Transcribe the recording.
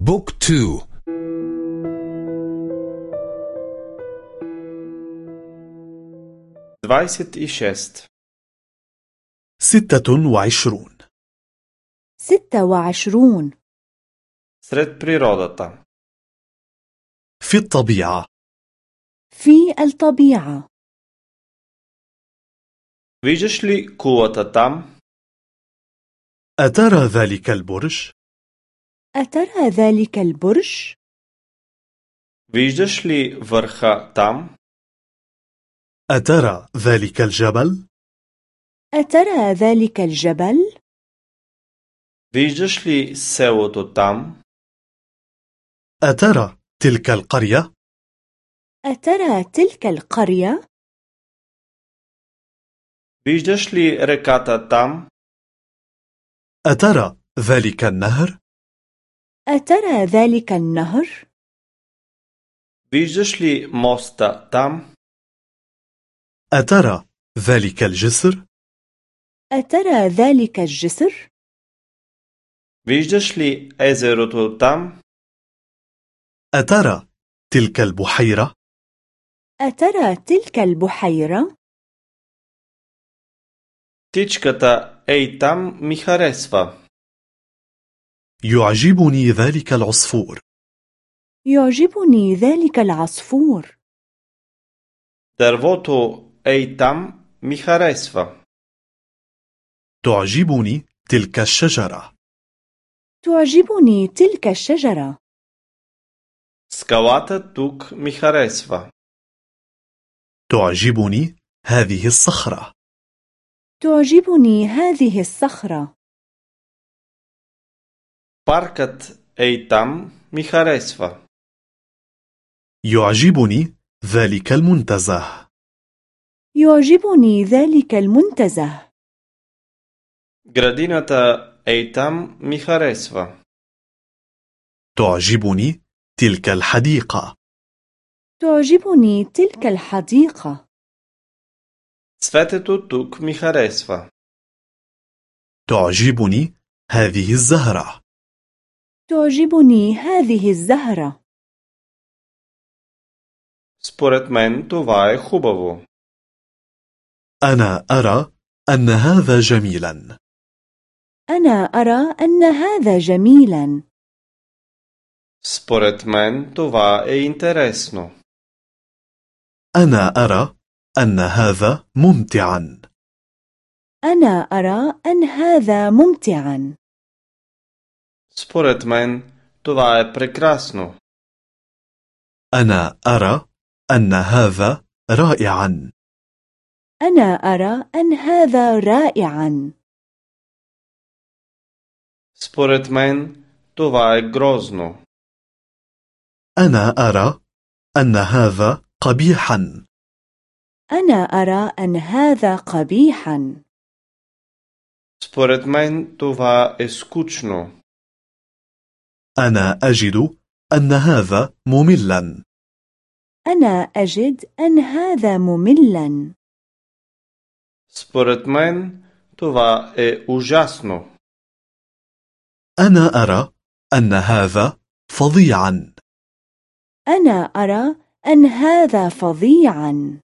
book two двайсет и шест ستة وعشرون. ستة وعشرون. сред природата في الطبيعة. في الطبيعة. Виждаш ли кулата там? أترى ذلك البرج؟ أترى ذلك البرج؟ виждаш ли върха там أترى ذلك الجبل؟ أترى ذلك الجبل؟ виждаш ли селото там أترى تلك القرية؟ أترى تلك القرية؟ виждаш ли реката там أترى ذلك النهر؟ أترى ذلك النهر؟ виждаш ли моста там أترى ذلك الجسر؟ أترى ذلك الجسر؟ виждаш ли езерото там أترى تلك البحيرة؟ أترى تلك البحيرة؟ птичката ей там ми харесва يعجبني ذلك العصفور يعجبني ذلك العصفور дървото ей там ми харесва تعجبني تلك الشجرة تعجبني تلك الشجرة скалата тук ми харесва تعجبني هذه الصخرة تعجبني هذه الصخرة паркът ей там ми харесва يعجبني ذلك المنتزه يعجبني ذلك المنتزه градината ей там ми харесва تعجبني تلك الحديقة تعجبني تلك الحديقة цветето тук ми харесва تعجبني هذه الزهرة تعجبني هذه الزهرة според мен това е хубаво أنا أرى أن هذا جميلا أنا أرى أن هذا جميلا според мен това е интересно أنا أرى أن هذا ممتعا أنا أرى أن هذا ممتعا според мен това е прекрасно أنا أرى أن هذا رائعا أنا أرى أن هذا رائعا според мен това е грозно أنا أرى أن هذا قبيحا أنا أرى أن هذا قبيحا според мен това е скучно أنا أجد أن هذا مملا أنا أجد أن هذا مملا според мен това е ужасно أنا أرى أن هذا فظيعا أنا أرى أن هذا فظيعا